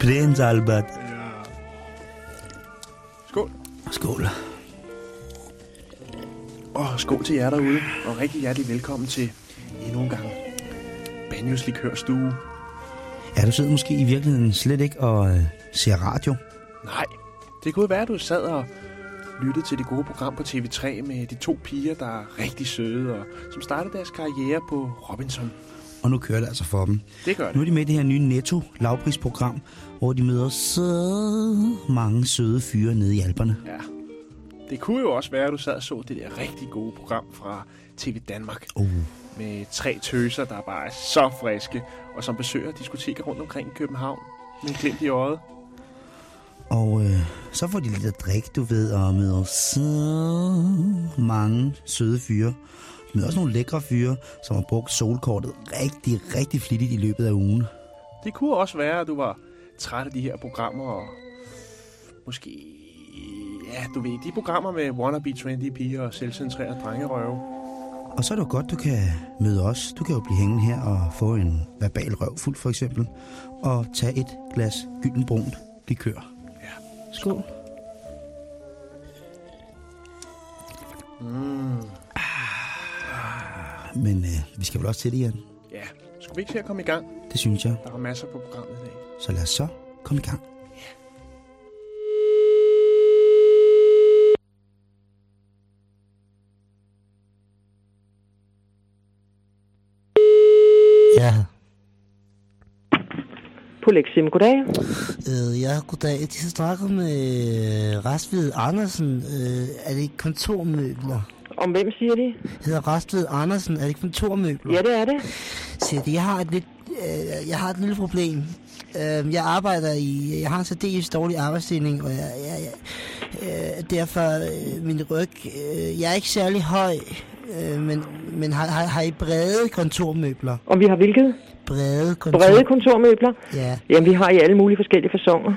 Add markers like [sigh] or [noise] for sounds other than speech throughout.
Prins Albert. Skål. Skål. Og skål til jer derude, og rigtig hjertelig velkommen til endnu en gang Banjos Likørstue. Ja, du sidder måske i virkeligheden slet ikke og øh, ser radio. Nej, det kunne være, at du sad og lyttede til det gode program på TV3 med de to piger, der er rigtig søde, og som startede deres karriere på Robinson. Og nu kører det altså for dem. Det gør Nu er det. de med i det her nye Netto lavprisprogram, hvor de møder så mange søde fyre nede i Alperne. Ja. Det kunne jo også være, at du sad og så det der rigtig gode program fra TV Danmark. Uh. Med tre tøser, der bare er så friske, og som besøger diskoteker rundt omkring i København. Med en glimt i øjet. Og øh, så får de lidt at drikke, du ved, og møder så mange søde fyre. De møder også nogle lækre fyre, som har brugt solkortet rigtig, rigtig flittigt i løbet af ugen. Det kunne også være, at du var træt af de her programmer, og måske... Ja, du ved, de programmer med wannabe trendy piger og selvcentrerede drengerøve. Og så er det jo godt, du kan møde os. Du kan jo blive hængende her og få en verbal røvfuld for eksempel. Og tage et glas gyldenbrunt likør. Ja. Skål. Mm. Men øh, vi skal vel også til det, Jan. Ja, skulle vi ikke se at komme i gang? Det synes jeg. Der var masser på programmet i dag. Så lad os så komme i gang. Polexim, goddag. øh, ja, goddag. De har snakket med øh, Rastved Andersen. Øh, er det kontormøbler? Om hvem siger de? Hedder Rastved Andersen. Er det kontormøbler? Ja, det er det. Siger de, jeg har et lidt, øh, jeg har et lille problem. Øh, jeg arbejder i, jeg har en særdeles dårlig arbejdsstilling, og jeg, jeg, jeg øh, derfor øh, min ryg, øh, jeg er ikke særlig høj, øh, men, men har, har, har I brede kontormøbler? Om vi har hvilket? Brede kontor... Brede kontormøbler? Ja, Jamen, vi har i alle mulige forskellige fasonger.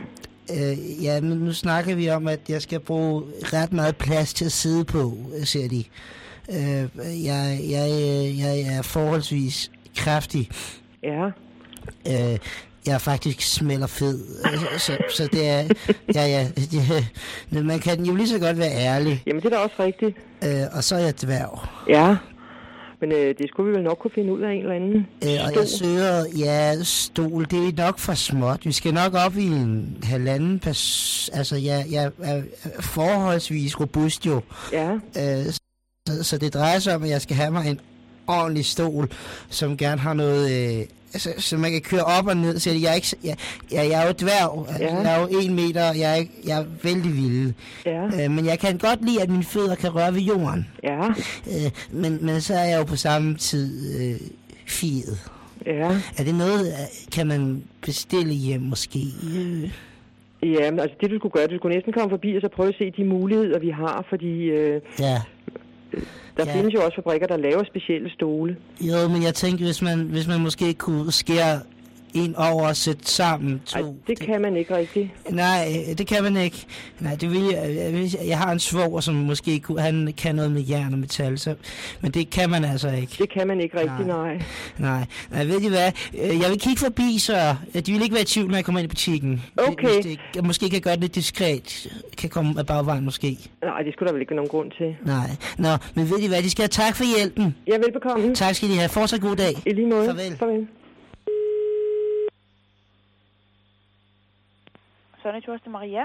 øh, ja, men nu snakker vi om, at jeg skal bruge ret meget plads til at sidde på, siger de. Øh, jeg, jeg, jeg er forholdsvis kraftig. Ja. Øh, jeg er faktisk smelter fed. Øh, Så, så det er... Ja, ja. Det, man kan jo lige så godt være ærlig. Jamen, det er da også rigtigt. Øh, og så er jeg dværg. Ja. Men øh, det skulle vi vel nok kunne finde ud af en eller anden Øh, og stol. jeg søger... Ja, stol. Det er nok for småt. Vi skal nok op i en halvanden... Pers altså, jeg, jeg er forholdsvis robust jo. Ja. Øh, så, så det drejer sig om, at jeg skal have mig en ordentlig stol, som gerne har noget... Øh, altså, så man kan køre op og ned. Så jeg er, ikke, jeg, jeg, jeg er jo dværg. Ja. Jeg er jo en meter, og jeg er, ikke- jeg er vældig vild. Ja. Øh, men jeg kan godt lide, at mine fødder kan røre ved jorden. Ja. Øh, men, men så er jeg jo på samme tid øh, fiet. Ja. Er det noget, øh, kan man bestille hjem måske? Øh, Ja, men altså det du skulle gøre, du skulle næsten komme forbi og så prøve at se de muligheder, vi har, fordi øh, ja. Der Ja. findes jo også fabrikker, der laver specielle stole. Jo, men jeg tænker, hvis man, hvis man måske kunne skære en over og sætte sammen to. Ej, det kan man ikke rigtigt. Nej, øh, det kan man ikke. Nej, det vil jeg, jeg, har en svoger, som måske kunne, han kan noget med jern og metal, så, men det kan man altså ikke. Det kan man ikke rigtigt, Nej. nej. Nej, nej, ved I hvad? Øh, Jeg vil kigge forbi, så øh, de vil ikke være i tvivl, når jeg kommer ind i butikken. Okay. Hvis det, jeg måske kan gøre det lidt diskret. Kan komme af bagvejen måske. Nej, det skulle der vel ikke være nogen grund til. Nej. Nå, men ved I hvad? De skal have tak for hjælpen. Ja, velbekomme. Tak skal de have. Fortsat god dag. I lige måde. Farvel. Farvel. Sonneturs til Maria.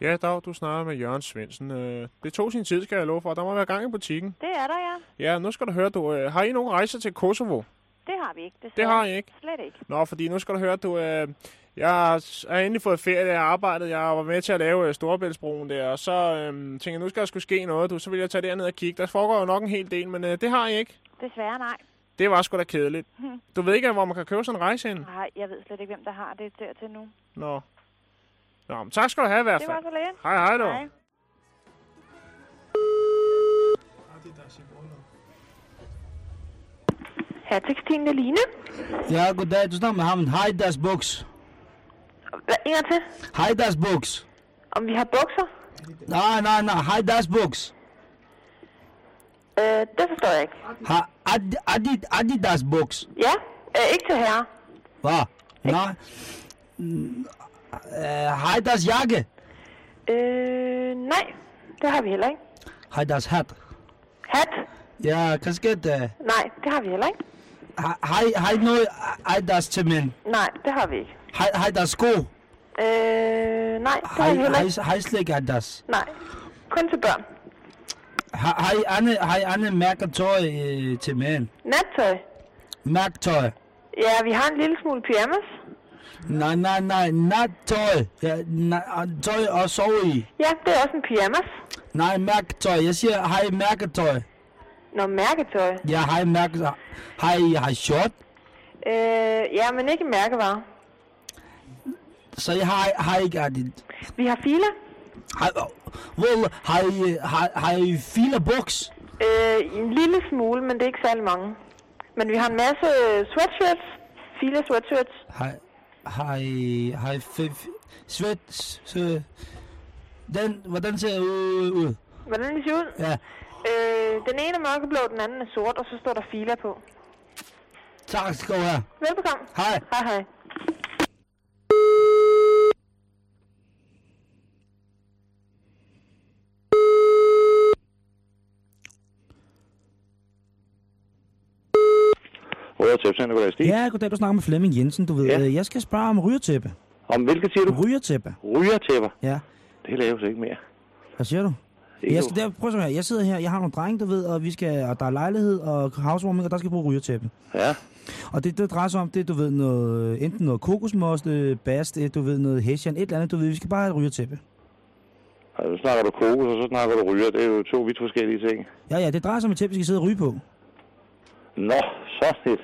Ja, Dag, du snakker med Jørgen Svendsen. Øh, Det tog sin tid, skal jeg love for. Der må være gang i butikken. Det er der, ja. Ja, nu skal du høre, du, øh, har I nogen rejser til Kosovo? Det har vi ikke. Det har I ikke. Slet ikke. Nå, fordi nu skal du høre, du, øh, jeg har endelig fået ferie, jeg har arbejdet, jeg var med til at lave Storebæltsbroen der, og så øh, tænkte jeg, nu skal der skulle ske noget, du, så vil jeg tage derned og kigge. Der foregår jo nok en hel del, men øh, det har I ikke. Desværre nej. Det var sgu da kedeligt. [laughs] Du ved ikke, hvor man kan købe sådan en rejse ind? Nej, jeg ved slet ikke, hvem der har det dertil nu. Nå. Nå, men tak skal du have i hvert Det fald. var så lidt. Hej, hej du. Hej. Her tekstilen Line. Ja, goddag. Du snakker med ham. Heidas Buks. Hvad, en gang til? Heidas Buks. Om vi har bukser? Nej, nej, nej. Heidas Buks. Øh, det forstår jeg ikke. Ha, Adi, Adi, Adidas Buks. Ja, øh, ikke til herre. Hvad? Nej. Øh, Heidas jakke. Øh, nej, det har vi heller ikke. Heidas hat. Hat? Ja, kasket. Nej, det har vi heller ikke. Har har I har I noget Heidas til mænd? Nej, det har vi ikke. Har Heidas sko? Øh, nej, det Har har I, vi heller har ikke. I, har I slet ikke Adidas? Nej, kun til børn. Har, har I andre, har I andre mærketøj øh, til mænd? Nattøj? Mærketøj? Ja, vi har en lille smule pyjamas. Nej, nej, nej, nattøj. Ja, na, tøj at sove i. Ja, det er også en pyjamas. Nej, mærketøj. Jeg siger, I mærketøj? Nå, mærketøj. Ja, I mærketøj? Har I, har short? Øh, ja, men ikke mærkevarer. Så I har, har ikke Adidas? Vi har filer. Har, well, har I, har, har I file buks? Øh, en lille smule, men det er ikke særlig mange. Men vi har en masse sweatshirts. File sweatshirts. Har, har I, har I svæt, så, den, hvordan ser ud? ud? Hvordan de ser ud? Ja, Øh, den ene er mørkeblå, den anden er sort, og så står der filer på. tak skal du have. Velbekomme. Hej. Hej, hej. Røde Tæpcenter, goddag Stig. Ja, goddag, du snakker med Flemming Jensen, du ved. Ja. Ja. Jeg skal spørge om rygertæppe. Om hvilket siger du? Rygertæppe, Rygertæpper. ja. Det laves ikke mere. Hvad siger du? Ikke Jeg, skal, der, prøv at her. jeg sidder her, jeg har nogle drenge, du ved, og, vi skal, og der er lejlighed og housewarming, og der skal bruge rygertæppe. Ja, Og det, det drejer sig om, det du ved, noget, enten noget kokosmoste, bast, du ved, noget hessian, et eller andet, du ved, vi skal bare have et rygertæppe. altså, så snakker du kokos, og så snakker du ryger. Det er jo to vidt forskellige ting. Ja, ja, det drejer sig om et tæppe, vi skal sidde og ryge på. Nå, så et.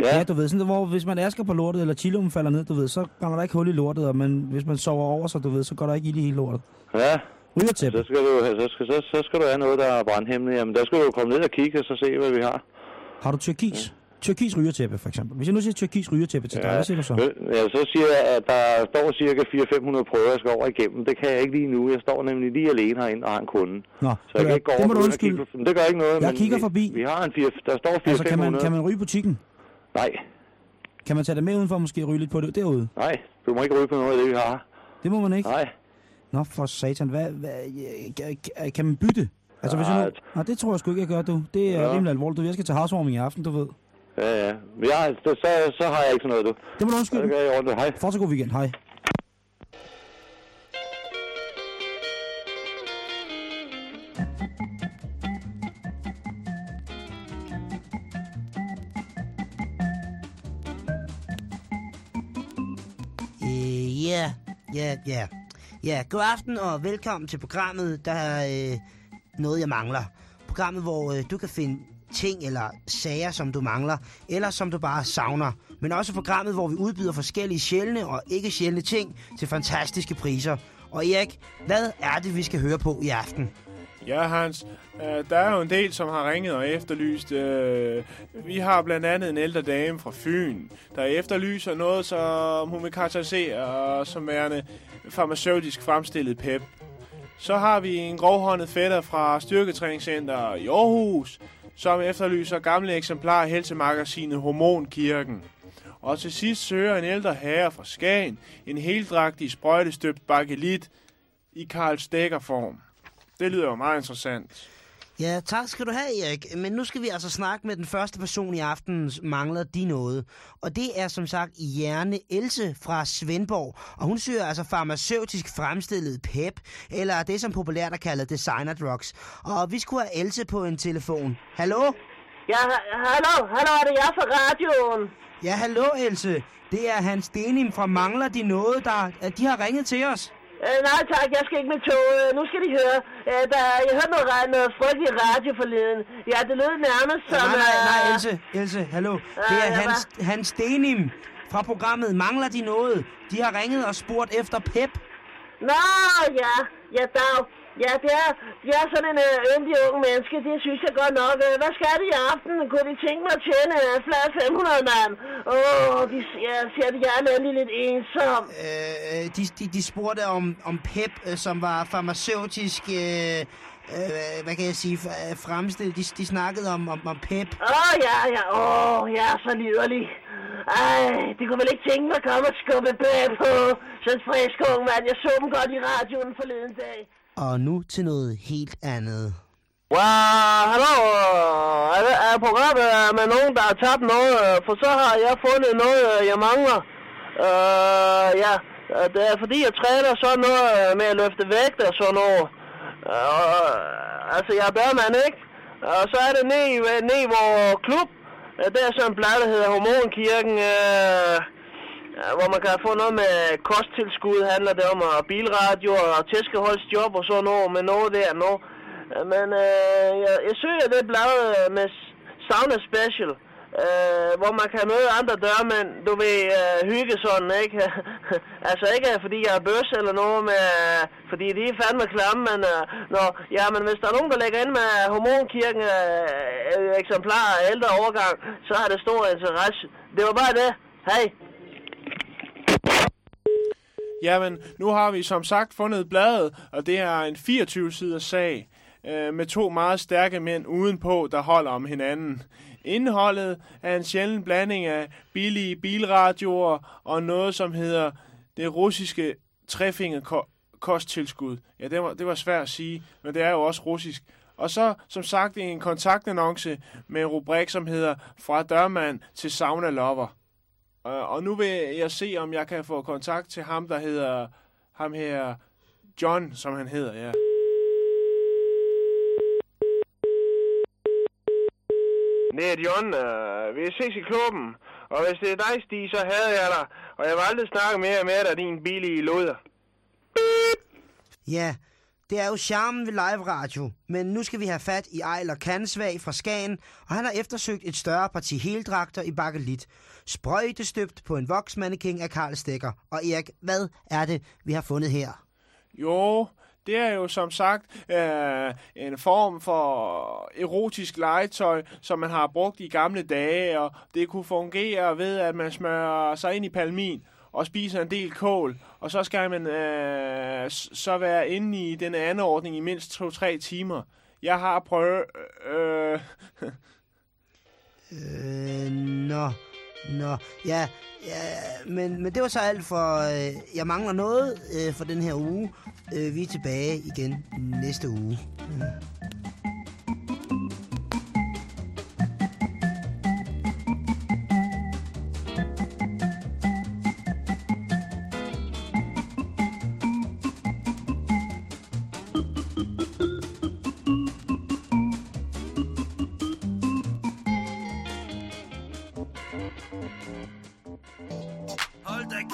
Ja, Ja, du ved, sådan, hvor hvis man asker på lortet, eller chiloen falder ned, du ved, så kommer der ikke hul i lortet, og man, hvis man sover over sig, du ved, så går der ikke ild i hele lortet. ja. Rygertæppe. Så skal, du, så, skal, så, så skal du have noget, der er brandhæmmende. Jamen, der skal du komme ned og kigge, og så se, hvad vi har. Har du tyrkis? Tyrkis rygertæppe, for eksempel. Hvis jeg nu siger tyrkis rygertæppe til dig, hvad siger du så? Ja, så siger jeg, at der står cirka 400-500 prøver, jeg skal over igennem. Det kan jeg ikke lige nu. Jeg står nemlig lige alene herinde og har en kunde. Nå, Så jeg kan ikke gå det over må du undskylde. kigge Men det gør ikke noget. Jeg men kigger vi, forbi. Vi har en 4, der står 400 Altså, kan man, kan man ryge butikken? Nej, Kan man tage det med udenfor og måske ryge lidt på det derude? nej. Du må ikke ryge på noget af det, vi har. Det må man ikke. Nej. Nå, for satan. Hvad, hvad, kan, man bytte? Altså, hvis jeg nu... Nej. Det tror jeg sgu ikke, jeg gør, du. Det er Ja. rimelig alvorligt. Du, jeg skal til housewarming i aften, du ved. Ja, ja. Men jeg, så, så, så har jeg ikke sådan noget, du. Det må du Så undskylde. gør jeg ordentligt. Hej. Fortsat god weekend. Hej. Ja, ja, ja. God aften og velkommen til programmet, der er øh, noget, jeg mangler. Programmet, hvor øh, du kan finde ting eller sager, som du mangler, eller som du bare savner. Men også programmet, hvor vi udbyder forskellige sjældne og ikke sjældne ting til fantastiske priser. Og Erik, hvad er det, vi skal høre på i aften? Ja, Hans. Øh, der er jo en del, som har ringet og efterlyst. Øh, vi har blandt andet en ældre dame fra Fyn, der efterlyser noget, som hun vil karakterisere som værende farmaceutisk fremstillet pep. Så har vi en grovhåndet fætter fra Styrketræningscenter i Aarhus, som efterlyser gamle eksemplarer af helsemagasinet Hormonkirken. Og til sidst søger en ældre herre fra Skagen en heldragtig sprøjtestøbt bakelit i Karl Stegger-form. Det lyder jo meget interessant. Ja, tak skal du have, Erik. Men nu skal vi altså snakke med den første person i aftens Mangler de noget. Og det er som sagt Hjerne Else fra Svendborg. Og hun søger altså farmaceutisk fremstillet PEP, eller det som populært er kaldet designer drugs. Og vi skulle have Else på en telefon. Hallo? Ja, hallo, hallo, er det jeg fra radioen? Ja, hallo Else. Det er Hans Denim fra Mangler de noget, der at de har ringet til os. Øh, nej tak, jeg skal ikke med tog. Øh, nu skal de høre. Øh, der, jeg hørte noget, noget frygteligt radio forleden. Ja, det lød nærmest som... nej, nej, nej, øh, Else, Else, hallo. Det er Hans, Hans Denim fra programmet Mangler de noget. De har ringet og spurgt efter PEP. Nå, ja. Ja, der jo, Ja, det er, det er sådan en øh, yndig ung menneske, det synes jeg godt nok. Øh, Hvad skal de i aften? Kunne de tænke mig at tjene en flad 500 mand? Åh, oh, de, jeg siger, at jeg er nemlig lidt ensom. Øh, de, de, de spurgte om, om PEP, øh, som var farmaceutisk... Øh, øh, hvad kan jeg sige? øh, Fremstillet. De, de snakkede om, om, om PEP. Åh, oh, ja, ja, åh, oh, jeg er så liderlig. Ej, de kunne vel ikke tænke mig at komme og skubbe bag på. Sådan en frisk ung mand. Jeg så dem godt i radioen forleden dag. Og nu til noget helt andet. Wow, hallo. Er, det- er programmet øh, med nogen, der har tabt noget? Øh, for så har jeg fundet noget, øh, jeg mangler. Uh, ja, det er fordi, jeg træner sådan noget med at løfte vægt og sådan noget. Uh, altså, jeg er bærmand, ikke? Og så er det ned, ned i vores klub. Øh, Der er sådan en blad, der hedder Hormonkirken. Uh, Ja, hvor man kan få noget med kosttilskud, handler det om, og bilradio og tæskeholdsjob og sådan noget, med noget der, noget. Men øh, jeg, jeg søger det blad øh, med Sauna Special, øh, hvor man kan møde andre dørmænd, du ved, øh, hygge sådan, ikke? [laughs] altså ikke fordi jeg er bøs eller noget, med, øh, fordi de er fandme klamme, men, øh, når, ja, men hvis der er nogen, der lægger ind med hormonkirken øh, øh eksemplarer af ældre overgang, så har det stor interesse. Det var bare det. Hej. Jamen, nu har vi som sagt fundet bladet, og det er en 24-siders sag øh, med to meget stærke mænd udenpå, der holder om hinanden. Indholdet er en sjælden blanding af billige bilradioer og noget, som hedder det russiske trefinger kosttilskud. Ja, det var, det var svært at sige, men det er jo også russisk. Og så, som sagt, en kontaktannonce med en rubrik, som hedder Fra dørmand til sauna lover. Øh, og nu vil jeg se, om jeg kan få kontakt til ham, der hedder ham her John, som han hedder, ja. Er John. Øh, vi ses i klubben. Og hvis det er dig, Stig, så havde jeg dig. Og jeg vil aldrig snakke mere med dig, din billige luder. Ja, det er jo charmen ved live radio, men nu skal vi have fat i Ejler Kansvag fra Skagen, og han har eftersøgt et større parti heldragter i Bakkelit. Sprøjtestøbt på en voksmanneking af Karl Stikker. Og Erik, hvad er det, vi har fundet her? Jo, det er jo som sagt øh, en form for erotisk legetøj, som man har brugt i gamle dage, og det kunne fungere ved, at man smører sig ind i palmin og spiser en del kål, og så skal man øh, så være inde i den anden ordning i mindst 2-3 timer. Jeg har prøvet... Øh, øh, Øh, nå, nå, ja, ja men, men det var så alt for, øh, jeg mangler noget øh, for den her uge. Øh, vi er tilbage igen næste uge. Mm.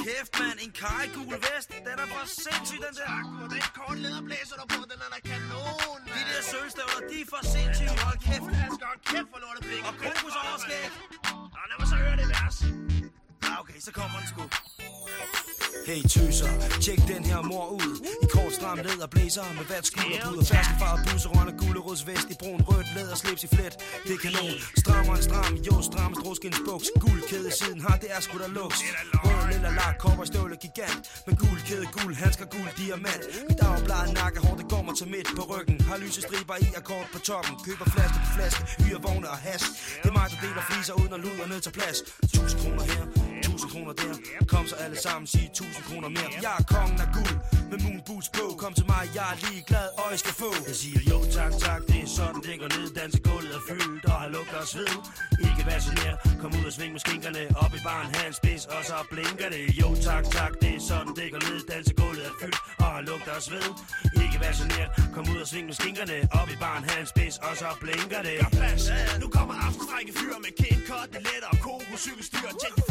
Kæft, mand. En kajgul vest. Den er for sindssyg, den der. Tak, og den kort lederblæser du på, den er da kanon, De der sølvstøvler, de er for sindssyge. Hold kæft. Asger, hold kæft for lortepik. Og kokos overskæg. Nå, lad mig så høre det vers. Okay, så kommer den sgu. Hey tøser, tjek den her mor ud. I kort stram læder blæser med vat skulderbud Og ferskenfarvet bluser, røn og gulerodsvest I brun rødt læder, slips i flet. Det er kanon, strammer en stram Jo, stramme stroskens buks Guld kæde siden har, det er sgu da luks. Rød lilla lak, kopper støvle gigant. Med gul kæde, gul handsker, gul diamant. Mit dagbladet nakke, hår det går mig til midt på ryggen. Har lyse striber i akkord på toppen. Køber flaske på flaske, hyre vogne og has. Det er mig, der deler fliser uden at luder ned til plads. 1000 kroner her, 1000 kroner der. Kom så alle sammen, sig 1000 kroner mere. Jeg er kongen af guld med moon boots på. Kom til mig, jeg er lige glad, og jeg skal få. Jeg siger jo tak, tak, det er sådan det går ned. Dansegulvet er fyldt, og har lugter og sved. Ikke vær genert, kom ud og sving med skinkerne Op i baren, hans spids, og så blinker det. Jo tak, tak, det er sådan det går ned. Dansegulvet er fyldt, og har lugter og sved. Ikke vær genert, kom ud og sving med skinkerne Op i baren, hans spids, og så blinker det. Gør plads. Nu kommer aftenstrække fyr med King Cut, det letter og koko, cykelstyr, tænk de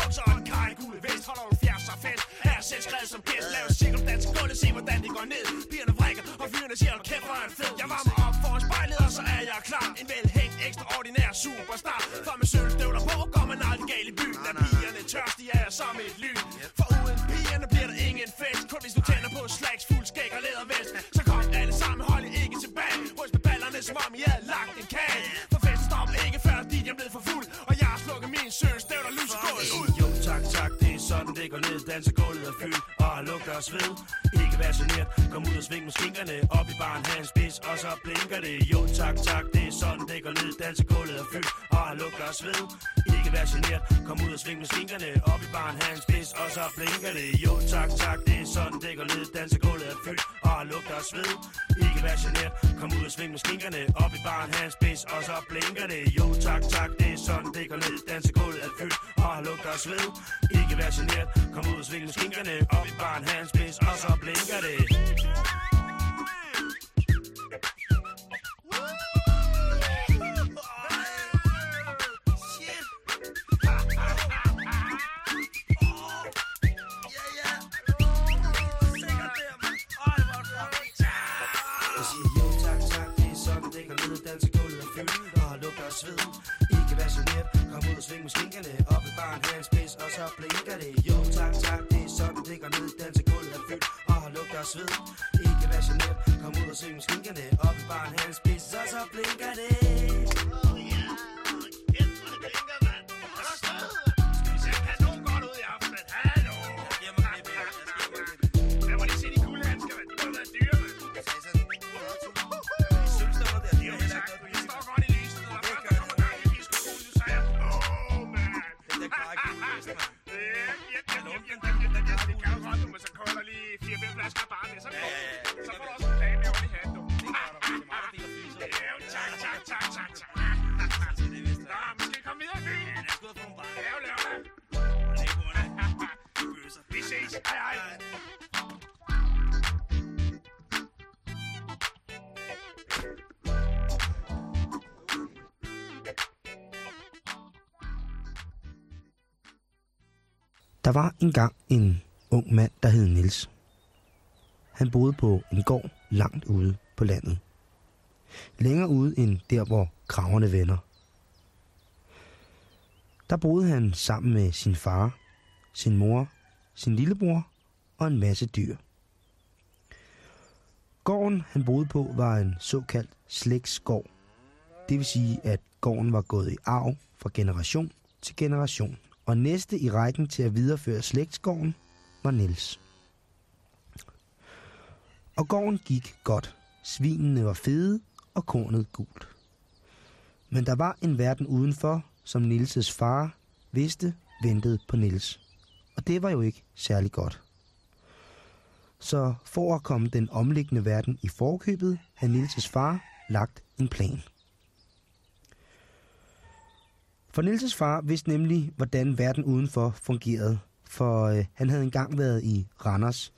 bukser og en kaj, gule vest, holder du fjers og fest. Her er selv skrevet som gæst, lav cirkel, dans gulvet, se hvordan det går ned. Pigerne vrikker, og fyrene siger, hold kæft, hvor er fed. Jeg varmer op foran spejlet, og så er jeg klar. En velhængt, ekstraordinær superstar. For med sølvstøvler på, går man aldrig galt i byen. Da pigerne tørstige er som et lyn. For uden pigerne bliver der ingen fest. Kun hvis du tænder på slags, fuld skæg og lædervest. Dansegulvet er fyldt, og lugter af sved. Ikke vær genert, kom ud og sving med skinkerne. Op i baren, have en spids, og så blinker det. Jo tak, tak, det er sådan, det går ned. Dansegulvet er fyldt, og har lugter og sved. Ikke vær generet kom ud og sving med skinkerne. Op i baren, have en spids, og så blinker det. Jo tak, tak, det er sådan, det går ned. Dansegulvet er fyldt, og har lugter og sved. Ikke vær generet kom ud og sving med skinkerne. Op i baren, have en spids, og så blinker det. Jo tak, tak, det er sådan, det går ned. Dansegulvet er fyldt, og har lugter og sved. Ikke vær generet kom ud og sving med skinkerne. Op i baren, have en spids, og så blinker det. Jeg Der var engang en ung mand, der hed Nils. Han boede på en gård langt ude på landet. Længere ude end der, hvor kraverne vender. Der boede han sammen med sin far, sin mor, sin lillebror og en masse dyr. Gården, han boede på, var en såkaldt slægtsgård. Det vil sige, at gården var gået i arv fra generation til generation. Og næste i rækken til at videreføre slægtsgården var Niels. Og gården gik godt. Svinene var fede, og kornet gult. Men der var en verden udenfor, som Nilses far vidste ventede på Nils. Og det var jo ikke særlig godt. Så for at komme den omliggende verden i forkøbet, havde Nilses far lagt en plan. For Nielses far vidste nemlig, hvordan verden udenfor fungerede, for øh, han havde engang været i Randers,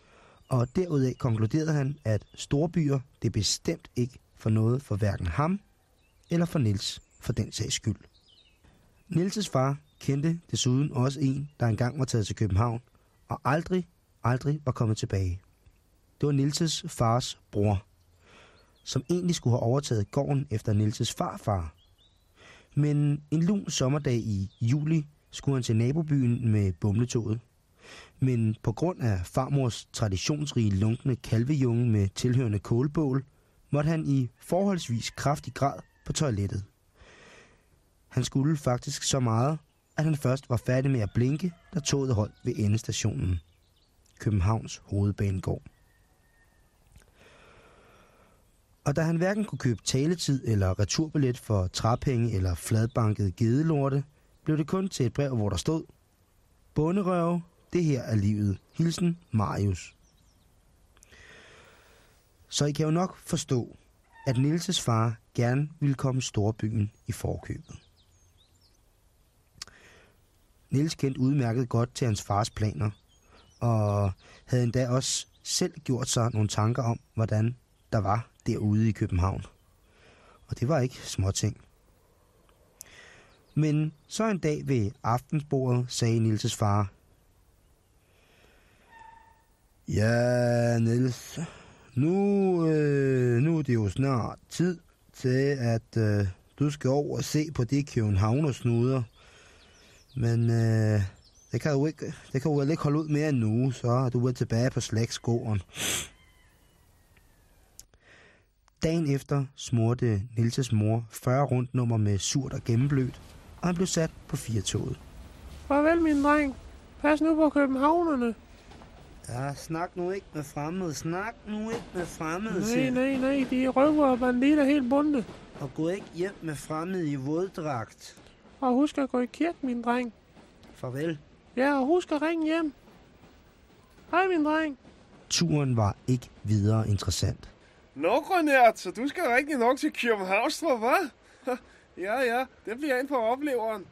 og derudaf konkluderede han, at storbyer det bestemt ikke for noget for hverken ham eller for Nils for den sags skyld. Nilses far kendte desuden også en, der engang var taget til København, og aldrig, aldrig var kommet tilbage. Det var Nilses fars bror, som egentlig skulle have overtaget gården efter Nilses farfar. Men en lun sommerdag i juli skulle han til nabobyen med bumletoget. Men på grund af farmors traditionsrige lunkne kalvejunge med tilhørende kålbål, måtte han i forholdsvis kraftig grad på toilettet. Han skulle faktisk så meget, at han først var færdig med at blinke, da toget holdt ved endestationen. Københavns hovedbanegård. Og da han hverken kunne købe taletid eller returbillet for træpenge eller fladbanket gedelorte, blev det kun til et brev, hvor der stod Bunderøve, det her er livet. Hilsen Marius. Så I kan jo nok forstå, at Nilses far gerne ville komme storbyen i forkøbet. Nils kendte udmærket godt til hans fars planer, og havde endda også selv gjort sig nogle tanker om, hvordan der var derude i København. Og det var ikke småting. Men så en dag ved aftensbordet sagde Nilses far, Ja, Niels, nu, øh, nu er det jo snart tid til, at øh, du skal over og se på de københavnersnuder. Men øh, det kan du ikke, det kan du vel ikke holde ud mere end nu, så er du vel tilbage på slægtsgården. Dagen efter smurte Nilses mor 40 rundt nummer med surt og gennemblødt, og han blev sat på firetoget. Farvel, min dreng. Pas nu på københavnerne. Ja, snak nu ikke med fremmede. Snak nu ikke med fremmede, Nej, siger nej, nej, de er røver og banditter helt bunde. Og gå ikke hjem med fremmede i våddragt. Og husk at gå i kirke, min dreng. Farvel. Ja, og husk at ringe hjem. Hej, min dreng. Turen var ikke videre interessant. Nå, Grønert, så du skal rigtig nok til Københavnstrup, hva'? [laughs] ja, ja, det bliver ind på opleveren.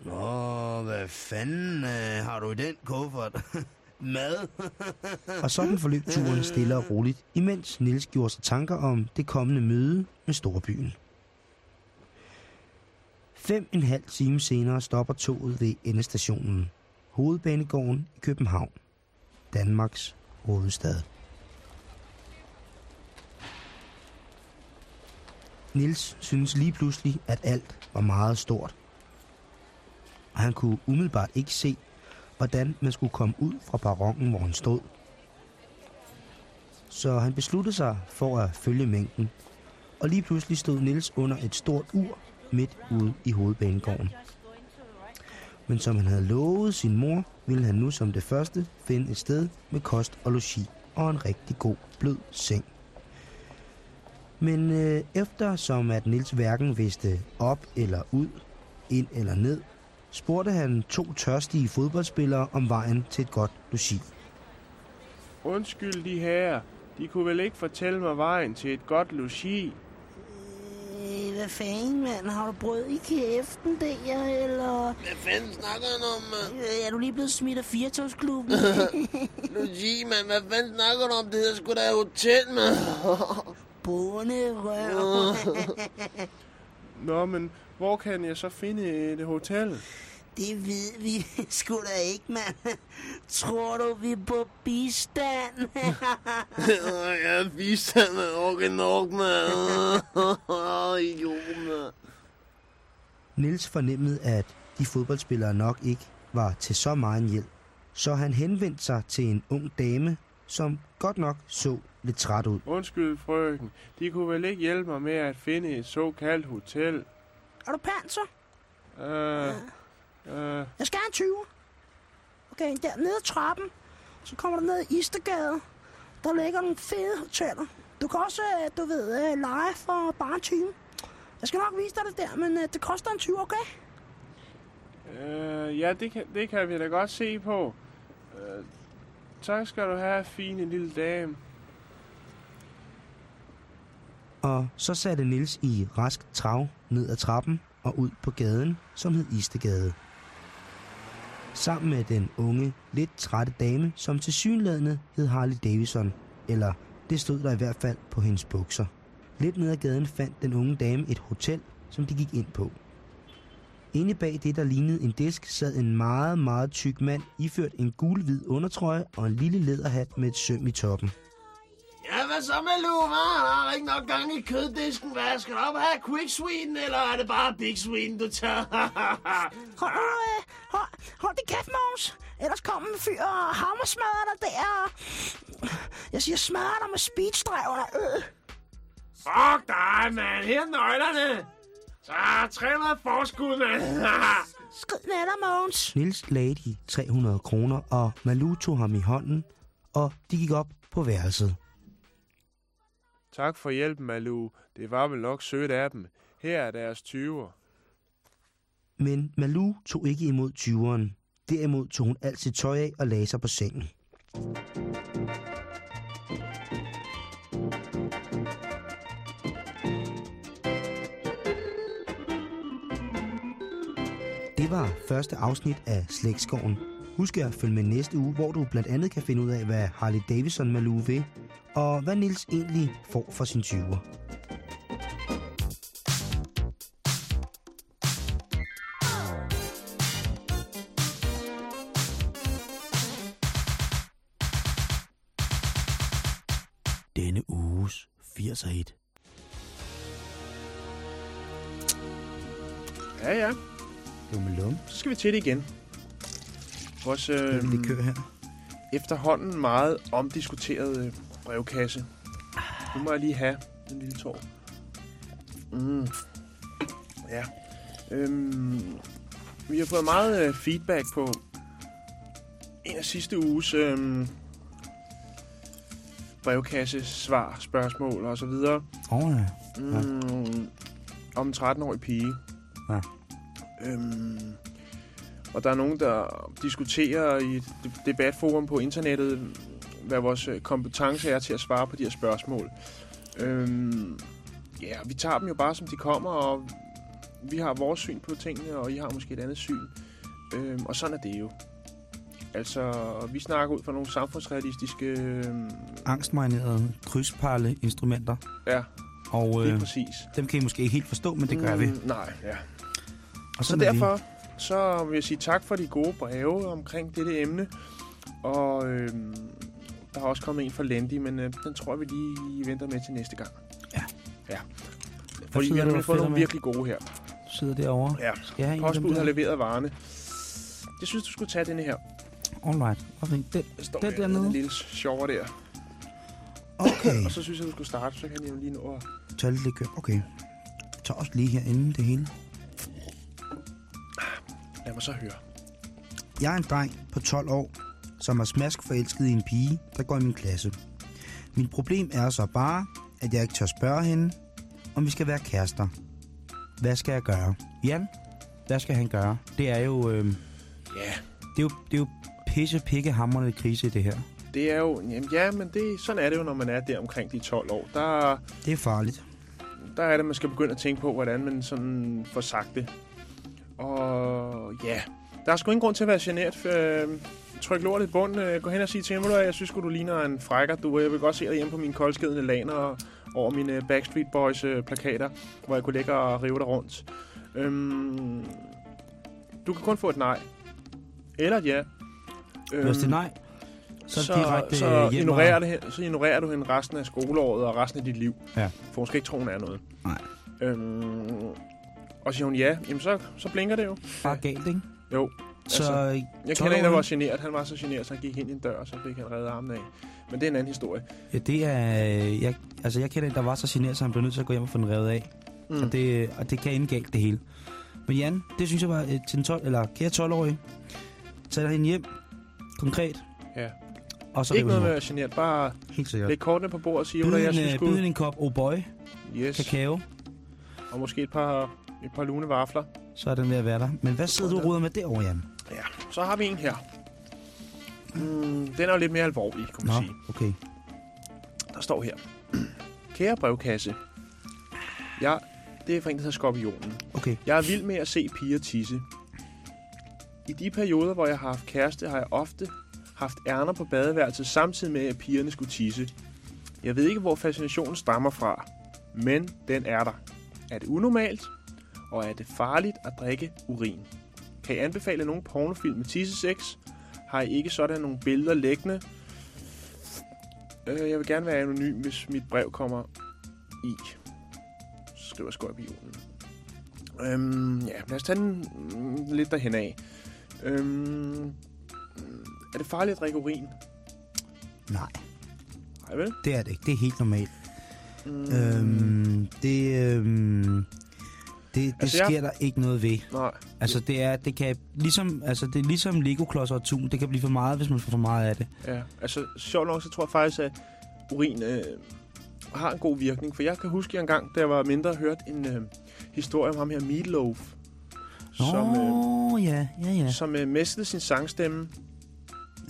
Nå, hvad fanden øh, har du i den kuffert? [laughs] Mad? [laughs] og sådan forløb turen stille og roligt, imens Nils gjorde sig tanker om det kommende møde med Storbyen. Fem en halv time senere stopper toget ved endestationen. Hovedbanegården i København. Danmarks hovedstad. Nils synes lige pludselig, at alt var meget stort. Og han kunne umiddelbart ikke se, hvordan man skulle komme ud fra barongen, hvor han stod. Så han besluttede sig for at følge mængden. Og lige pludselig stod Nils under et stort ur midt ude i hovedbanegården. Men som han havde lovet sin mor, ville han nu som det første finde et sted med kost og logi og en rigtig god blød seng. Men øh, eftersom at Nils hverken vidste op eller ud, ind eller ned, spurgte han to tørstige fodboldspillere om vejen til et godt logi. Undskyld de her. De kunne vel ikke fortælle mig vejen til et godt logi? Øh, hvad fanden, mand? Har du brød i kæften der, eller... Hvad fanden snakker han om, mand? Øh, Er du lige blevet smidt af Firtogsklubben? Luigi, [laughs] mand, hvad fanden snakker du om? Det hedder sgu da hotel, mand. [laughs] Bonderøv. [laughs] Nå, men hvor kan jeg så finde et hotel? Det ved vi [laughs] sgu da ikke, mand. Tror du, vi er på bistand? [laughs] ja, bistand er okay nok, mand. Idiot, mand. Nils fornemmede, at de fodboldspillere nok ikke var til så meget hjælp, så han henvendte sig til en ung dame, som godt nok så lidt træt ud. Undskyld, frøken. De kunne vel ikke hjælpe mig med at finde et såkaldt hotel? Er du panser? Øh, øh, Jeg skal have en 20. Okay, der nede ad trappen. Så kommer du ned i Istergade. Der ligger nogle fede hoteller. Du kan også, øh, du ved, øh, lege for bare en time. Jeg skal nok vise dig det der, men øh, det koster en 20, okay? øh, ja, det kan, det kan vi da godt se på. Øh, tak skal du have, fine lille dame. Og så satte Nils i rask trav ned ad trappen og ud på gaden, som hed Istegade. Sammen med den unge, lidt trætte dame, som til synlædende hed Harley Davidson, eller det stod der i hvert fald på hendes bukser. Lidt ned ad gaden fandt den unge dame et hotel, som de gik ind på. Inde bag det, der lignede en disk, sad en meget, meget tyk mand, iført en gul-hvid undertrøje og en lille læderhat med et søm i toppen. Ja, hvad så med? Han har ikke nok gang i køddisken. Hvad skal du op have quick sweden, eller er det bare big sweden, du tager? [laughs] Hold, øh, hold, hold det kæft, Måns. Ellers kommer en fyr og hammersmadrer dig der. Jeg siger smadrer dig med speedstreverne. Øh. Fuck dig, mand. Her er nøglerne. Så 300 forskud. [laughs] Skrid med dig, Måns. Nils lagde de 300 kroner, og Malu tog ham i hånden, og de gik op på værelset. tak for hjælpen, Malu. Det var vel nok sødt af dem. Her er deres 20'er. Men Malu tog ikke imod 20'eren. Derimod tog hun alt sit tøj af og lagde sig på sengen. Det var første afsnit af Slægtskoven. Husk at følge med næste uge, hvor du blandt andet kan finde ud af, hvad Harley Davidson Malou ved, og hvad Nils egentlig får for sin 20'er. Til det igen. Vores øh, Det kører her. efterhånden meget omdiskuterede brevkasse. Nu må jeg lige have den lille tår. Mm. Ja. Øhm, vi har fået meget øh, feedback på en af sidste uges øhm, brevkasse, svar, spørgsmål og så videre. Åh, oh, ja. Mm, om en 13-årig pige. Ja. Øhm, og der er nogen, der diskuterer i et debatforum på internettet, hvad vores øh, kompetence er til at svare på de her spørgsmål. Øhm, ja, vi tager dem jo bare, som de kommer, og vi har vores syn på tingene, og I har måske et andet syn. Øhm, og sådan er det jo. Altså, vi snakker ud fra nogle samfundsrealistiske... Øhm, Angstmarinerede krydsparle instrumenter. ja, Og øh, præcis. dem kan I måske ikke helt forstå, men det gør vi. Mm, nej, ja. Og Så er vi. derfor så vil jeg sige tak for de gode breve omkring dette emne. Og øhm, der har også kommet en fra Lendi, men øh, den tror jeg, vi lige venter med til næste gang. Ja. Ja. Fordi vi har du fået nogle med? virkelig gode her. Sidder derovre. Ja. Skal jeg Postbud har leveret varerne. Jeg synes, du skulle tage denne her. Alright. Den, Der står den der, dernede. Den lille sjovere der. Okay. Og så synes jeg, du skulle starte, så kan jeg lige nå at... Tag lidt likør. Okay. Jeg tager også lige herinde det hele. Lad mig så høre. Jeg er en dreng på 12 år, som er smask forelsket i en pige, der går i min klasse. Mit problem er så bare, at jeg ikke tør spørge hende, om vi skal være kærester. Hvad skal jeg gøre? Jan, hvad skal han gøre? Det er jo... Øh, Ja, det er jo, det er jo pisse pikke hammerende krise i det her. det er jo... Jamen, ja, men det, sådan er det jo, når man er der omkring de 12 år. Der, Det er farligt. der er det, man skal begynde at tænke på, hvordan man sådan får sagt det. Og ja, der er sgu ingen grund til at være generet. Øh, tryk lortet i bund. Øh, gå hen og sige til mig, jeg synes du ligner en frækker. Du, jeg vil godt se dig hjemme på mine koldskedende laner over mine Backstreet Boys øh, plakater, hvor jeg kunne ligge og rive dig rundt. Øhm, du kan kun få et nej. Eller et ja. Øhm, Hvis det er nej, så, så, direkte så, hjem ignorerer og- det, så ignorerer du hende resten af skoleåret og resten af dit liv. Ja. For hun skal ikke tro, hun er noget. Nej. Øhm, og siger hun ja, jamen så, så blinker det jo. Bare galt, ikke? Jo. Så Altså, øh, Jeg kender en, 12-årig? der var generet. Han var så generet, så han gik ind i en dør, og så fik han reddet armen af. Men det er en anden historie. Ja, det er... øh, Jeg, altså, jeg kender en, der var så generet, så han blev nødt til at gå hjem og få den revet af. Mm. Og, det, og det kan ende galt, det hele. Men Jan, det synes jeg var øh, til en 12, eller kære 12-årig. Tag dig hende hjem, konkret, Ja. og så ikke noget med at være generet. Bare Helt sikkert. læg kortene på bordet og sige, hvad jeg synes øh, byd en kop oh boy, Yes. kakao, Og måske et par, et par lune vafler. så er den ved at være der. Men hvad sidder du og roder med derovre, Jan? Ja, så har vi en her. Mm, den er jo lidt mere alvorlig, kan man Nå, sige. okay. Der står her. Kære brevkasse. Jeg, det er fra en, der hedder Skorpionen. Okay. Jeg er vild med at se piger tisse. I de perioder, hvor jeg har haft kæreste, har jeg ofte haft ærner på badeværelset, samtidig med, at pigerne skulle tisse. Jeg ved ikke, hvor fascinationen stammer fra, men den er der. Er det unormalt, og er det farligt at drikke urin? Kan I anbefale nogle pornofilm med tissesex? Har I ikke sådan nogle billeder liggende? Øh, jeg vil gerne være anonym, hvis mit brev kommer i. Skriver Skorpionen. Øhm, ja, lad os tage den mm, lidt derhen af. Øhm, er det farligt at drikke urin? Nej, Nej, vel? det er det ikke. Det er helt normalt. Mm, Øhm, det, øhm, det, det Altså, sker jeg- der ikke noget ved. Nej. Altså, det er, det kan, ligesom, altså, det er ligesom Lego-klodser og tun. Det kan blive for meget, hvis man får for meget af det. Ja, altså sjovt nok, så tror jeg faktisk, at urin øh, har en god virkning. For jeg kan huske, at jeg engang, da jeg var mindre, hørte en øh, historie om ham her, Meatloaf. Som, øh, ja, ja, ja. som øh, mistede sin sangstemme.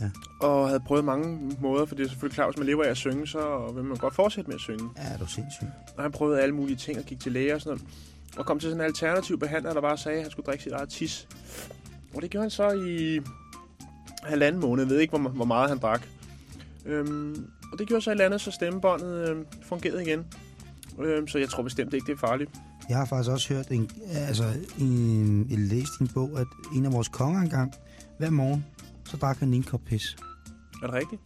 Ja. Og havde prøvet mange måder, for det er selvfølgelig klart, hvis man lever af at synge, så vil man godt fortsætte med at synge. Ja, er du sindssyg. Og han prøvede alle mulige ting og gik til læge og sådan noget. Og kom til sådan en alternativ behandler, der bare sagde, at han skulle drikke sit eget tis. Og det gjorde han så i halvanden måned. Jeg ved ikke, hvor, hvor meget han drak. Øhm, og det gjorde så et eller andet, så stemmebåndet øhm, fungerede igen. Øhm, så jeg tror bestemt ikke, det er farligt. Jeg har faktisk også hørt, en, altså, en, jeg læste i en bog, at en af vores konger engang, hver morgen, så drak han en kop pis. Er det rigtigt?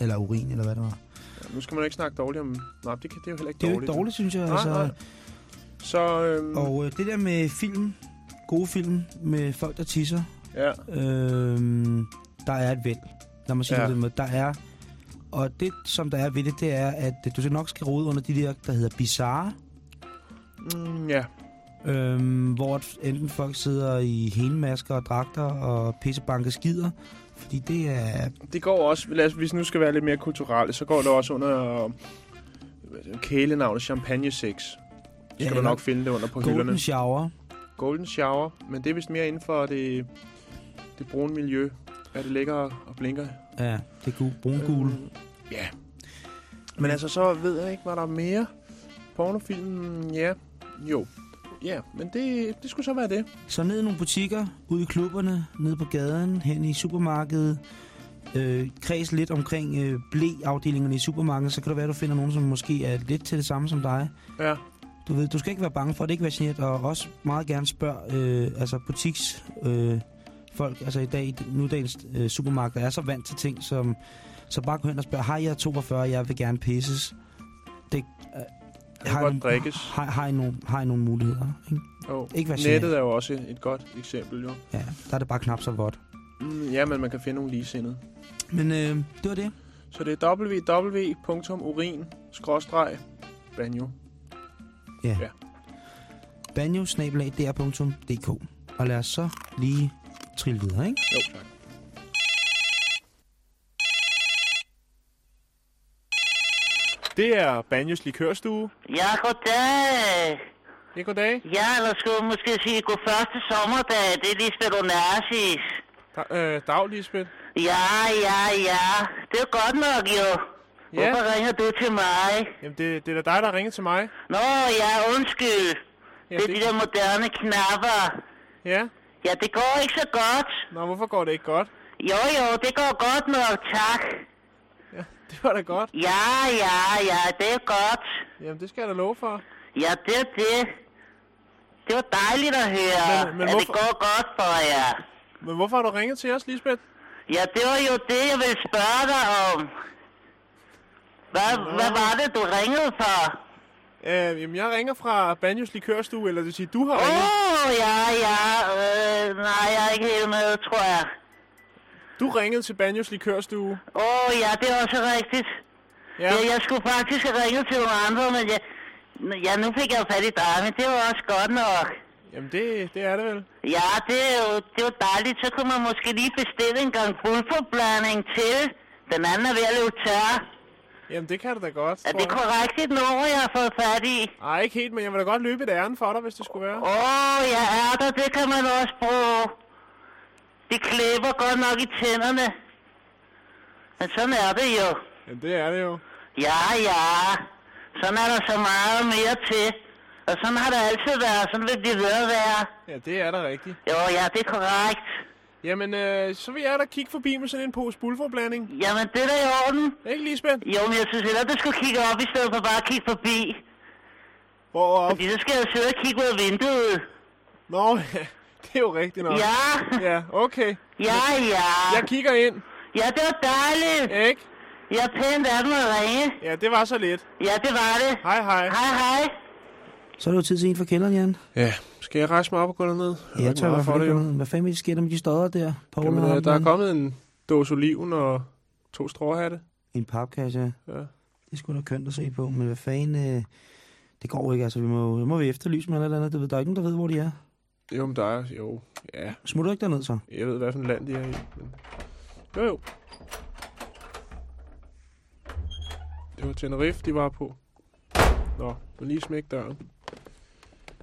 Eller urin, eller hvad det var. Ja, nu skal man jo ikke snakke dårligt om... Nej, det, kan, det er jo heller ikke Det er jo dårligt. ikke dårligt, synes jeg. Nej, altså. nej. Så øhm, Og øh, det der med film, gode film med folk, der tisser, ja, øh, der er et væld. Lad mig sige Ja. det med. Der er, og det, som der er ved det, det er, at du så nok skal rode under de der, der hedder bizarre. mm, ja. Øhm, hvor enten folk sidder i helmasker og dragter og pissebanke skider. Fordi det er... Det går også, lad os, hvis nu skal være lidt mere kulturelle, så går det også under øh, kælenavnet Champagne Sex. Skal Ja, du nok finde det under på Golden hylderne. shower. Golden Shower, men det er vist mere inden for det, det brune miljø. Er det ligger og blinker? Ja, det er gul, brungul. Øhm, ja. Men altså, så ved jeg ikke, var der mere? Pornofilm, ja. Jo. Ja, men det, det skulle så være det. Så ned i nogle butikker, ud i klubberne, ned på gaden, hen i supermarkedet. Øh, kreds lidt omkring øh, blæafdelingerne i supermarkedet, så kan det være, at du finder nogen, som måske er lidt til det samme som dig. Ja. Du ved, du skal ikke være bange for det, ikke være generet, og også meget gerne spørg øh, altså butiks øh, folk, altså i dag, i nudagens øh, supermarked, er så vant til ting, som, så bare gå hen og spørg, har jeg 42, jeg vil gerne pisses. Det, øh, kan godt drikkes. Har, har, I nogle, har I nogle muligheder? Ikke? Jo. Ikke være Nettet generet. er jo også et godt eksempel, jo. Ja, der er det bare knap så vådt. Mm, ja, men man kan finde nogle ligesindede. Men øh, det var det. Så det er www.urin-banjo. Ja. Ja. banjo-dr.dk Og lad os så lige trille videre, ikke? Jo, tak. Det er Banjos likørstue. Ja, goddag. Ja, goddag. Ja, eller skulle jeg måske sige god første sommerdag. Det er Lisbeth Onassis. Da, øh, dag, Lisbeth. Ja, ja, ja. Det er godt nok jo. Ja. Hvorfor ringer du til mig? Jamen, det, det er da dig, der ringer til mig. Nå, ja, undskyld. Ja, det er det- de der moderne knapper. Ja. Ja, det går ikke så godt. Nå, hvorfor går det ikke godt? Jo, jo, det går godt nok, tak. Ja, [laughs] det var da godt. Ja, ja, ja, det er godt. Jamen, det skal jeg da love for. Ja, det er det. Det var dejligt at høre, Men- men at det hvorfor- går godt for jer. Men hvorfor har du ringet til os, Lisbeth? Ja, det var jo det, jeg ville spørge dig om. Hvad, hvad var det, du ringede for? Øh, jamen, jeg ringer fra Banjos likørstue, eller det vil sige, du har Åh, ringet. oh, ja, ja. Øh, nej, jeg er ikke helt med, tror jeg. Du ringede til Banjos likørstue. Åh, oh, ja, det er også rigtigt. Ja. ja. Jeg skulle faktisk have ringet til nogle andre, men jeg, ja, nu fik jeg fat i dig, men det var også godt nok. Jamen, det, det er det vel. Ja, det er jo det var dejligt. Så kunne man måske lige bestille en gang bulforblanding til. Den anden er ved at løbe tør. Jamen, det kan du da godt, Er det jeg. korrekt et nummer, jeg har fået fat i? Nej, ikke helt, men jeg vil da godt løbe et ærne for dig, hvis det skulle være. Åh, oh, ja, er der, det kan man også bruge. De klæber godt nok i tænderne. Men sådan er det jo. Jamen, det er det jo. Ja, ja. Sådan er der så meget mere til. Og sådan har det altid været. Sådan vil det ved at være. Ja, det er da rigtigt. Jo, ja, det er korrekt. Jamen, øh, så vil jeg da kigge forbi med sådan en pose bulforblanding. Jamen, det er da i orden. Ikke, Lisbeth? Jo, men jeg synes heller, du skulle kigge op, i stedet for bare at kigge forbi. Hvorop? Fordi så skal jeg sidde og kigge ud af vinduet. Nå, [laughs] ja, det er jo rigtigt nok. Ja. Ja, okay. Ja, ja. Jeg kigger ind. Ja, det var dejligt. Ikke? Ja, pænt af dem at ringe. Ja, det var så lidt. Ja, det var det. Hej, hej. Hej, hej. Så er det jo tid til en fra kælderen, Jan. Ja, skal jeg rejse mig op og gå derned? Ja, jeg tør hvert fald ikke gå ned. Hvad fanden sker der med de stodder der? Paul Jamen, og øh, der er kommet en dåse oliven og to stråhatte. En papkasse, Ja. Det skulle da kønt at se på, men hvad fanden... Øh, det går ikke, altså. Vi må, må vi efterlyse med eller andet. Du ved, der er ikke nogen, der ved, hvor de er. Jo, men der er, jo, ja. Smutter ikke derned, så? Jeg ved, hvad for et land de er i. Men... Jo, jo. Det var Tenerife, de var på. Nå, nu lige smæk døren.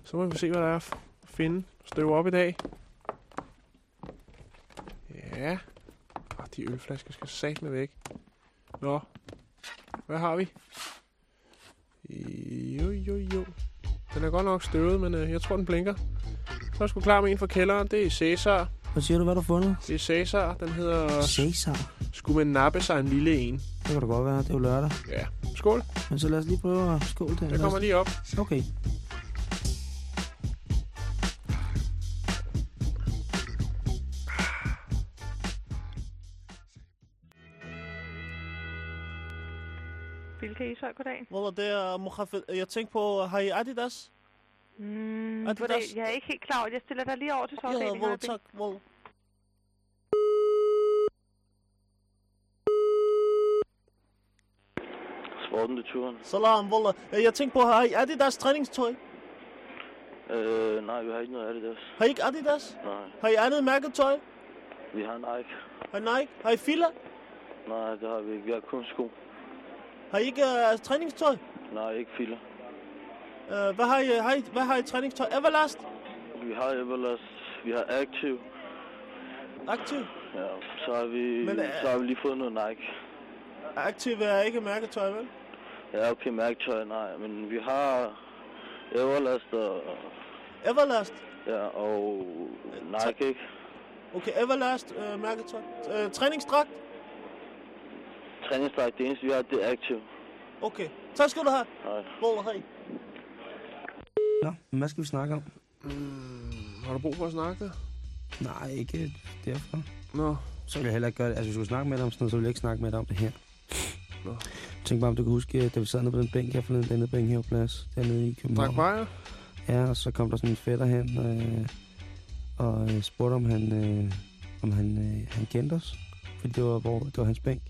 Så må vi se, hvad der er at finde. Støv op i dag. Ja. Oh, de ølflasker skal sat med væk. Nå. Hvad har vi? Jo, jo, jo. Den er godt nok støvet, men øh, jeg tror, den blinker. Så er jeg sgu klar med en fra kælderen. Det er Cæsar. Hvad siger du, hvad du har fundet? Det er Cæsar. Den hedder... Cæsar? Skulle man nappe sig en lille en? Det kan da godt være, det er jo lørdag. Ja. Skål. Men så lad os lige prøve at skåle den. Jeg kommer lige op. Okay. Ishøj, goddag. Hvor det er Mohamed. Jeg tænkte på, har I Adidas? Mm, Adidas? goddag. Jeg er ikke helt klar over det. Jeg stiller dig lige over til Ja, sovsafdelingen. hvor, øjeblik. tak, hvor. Sporten til turen. Salam, Wallah. Jeg tænkte på, har I Adidas træningstøj? Øh, nej, vi har ikke noget Adidas. Har I ikke Adidas? Nej, Har I andet mærketøj? vi har Nike. Har Nike? Har I Fila? Nej, det har vi ikke. Vi har kun sko. Har I ikke uh, træningstøj? Nej, ikke Fila. Uh, hvad, har I, har I, hvad har I træningstøj? Everlast? Vi har Everlast. Vi har Active. Active? Ja, så har vi, Men, øh, så har vi lige fået noget Nike. Active er ikke mærketøj, vel? Ja, okay, mærketøj, nej. Men vi har Everlast og, Everlast? ja, og Nike, ikke? Okay, Everlast uh, mærketøj. Uh, træningsdragt? Træningsdragt, det eneste vi har, det er Active. Okay. Tak skal du have. Nej. Hvor hej. Nå, men hvad skal vi snakke om? Mm, har du brug for at snakke det? Nej, ikke derfor. Nå. Så vil jeg heller ikke gøre det. Altså, hvis du skulle snakke med dig om sådan noget, så vil jeg ikke snakke med dig om det her. Nå. Tænk bare, om du kan huske, da vi sad nede på den bænk her forleden, dernede på Enghaveplads, dernede i København. Drak bajer? Ja, og så kom der sådan en fætter hen, øh, og øh, spurgte, om han, øh, om han, øh, han kendte os. Fordi det var, hvor, det var hans bænk.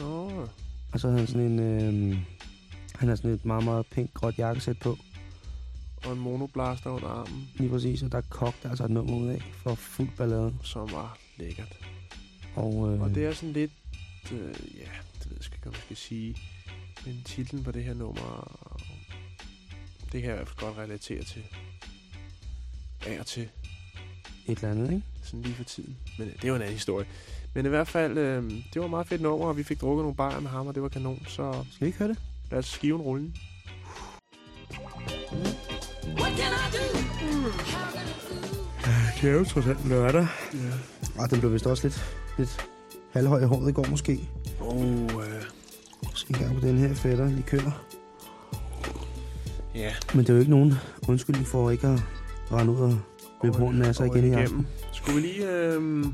Nå. Og så havde han sådan en... Øh, han havde sådan et meget, meget pink, gråt jakkesæt på. Og en monoblaster under armen. Lige præcis, og der kogte altså et nummer ud af for fuld ballade. Som var lækkert. Og, øh, Og det er sådan lidt... Øh, ja, det ved jeg ikke, om jeg skal sige. Men titlen på det her nummer... Det kan jeg i hvert fald godt relatere til. Af og til. Et eller andet, ikke? Sådan lige for tiden. Men øh, det var en anden historie. Men i hvert fald, øh, det var et meget fedt nummer, og vi fik drukket nogle bajer med ham, og det var kanon. Så Skal vi ikke høre det? lad os skive en rulle. What can I do? Det er jo trods alt lørdag. Ja. Og den blev vist også lidt, lidt halvhøj i håret i går måske. Oh, øh. Så i gang på den her fætter, lige kører. Ja. Men det er jo ikke nogen undskyldning for ikke at rende ud og løbe hornen af sig igen i aften. Skulle vi lige øh,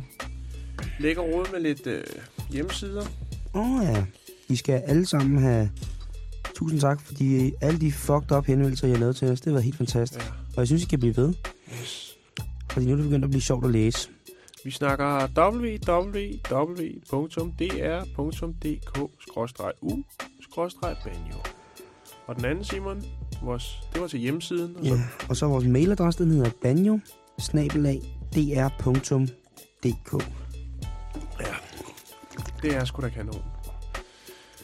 lægge og rode med lidt øh, hjemmesider? Åh oh, ja. I skal alle sammen have tusind tak, fordi alle de fucked up henvendelser, I har lavet til os, det har været helt fantastisk. Ja. Og jeg synes, I kan blive ved. Yes. Fordi nu er det begyndt at blive sjovt at læse. Vi snakker www.dr.dk-u-banjo. Og den anden, Simon, vores, det var til hjemmesiden. Og så, Ja. Og så vores mailadresse, den hedder banjo dr.dk. det er sgu da kanon.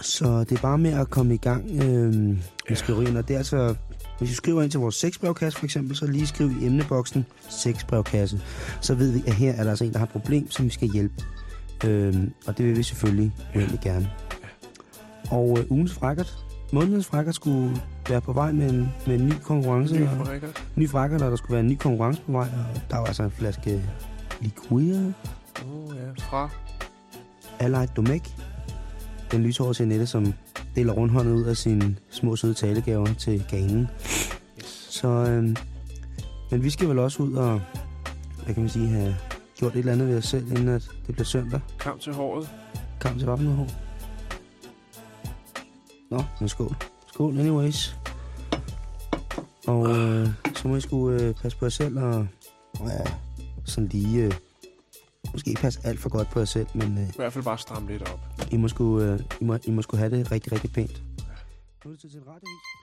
Så det er bare med at komme i gang øh, med ja. skriverierne. Det er altså, hvis I skriver ind til vores sexbrevkasse for eksempel, så lige skriv i emneboksen sexbrevkasse. Så ved vi, at her er der altså en, der har et problem, som vi skal hjælpe. Øh, og det vil vi selvfølgelig virkelig gerne. Og øh, ugens frækkert, månedens frækkert skulle være på vej med en, med en ny konkurrence. Ny og- frækkert. Ny frækkert, og der skulle være en ny konkurrence på vej. Og der var altså en flaske liqueur. Åh oh, ja, fra Allied Domecq. Den lyshårede Jeanette, som deler rundhåndet ud af sine små søde talegaver til ganen. Så, øhm, men vi skal vel også ud og, hvad kan man sige, have gjort et eller andet ved os selv, inden at det bliver søndag. kamp til håret. Kamp til Vappenhår. Nå, men skål. Skål anyways. Og øh, så må I skulle øh, passe på jer selv og, ja, sådan lige... Øh, måske ikke passe alt for godt på jer selv, men øh, I hvert fald bare stramme lidt op. I må, skulle, øh, I, må, I må skulle have det rigtig, rigtig pænt. Nu er det tid til en radiovis.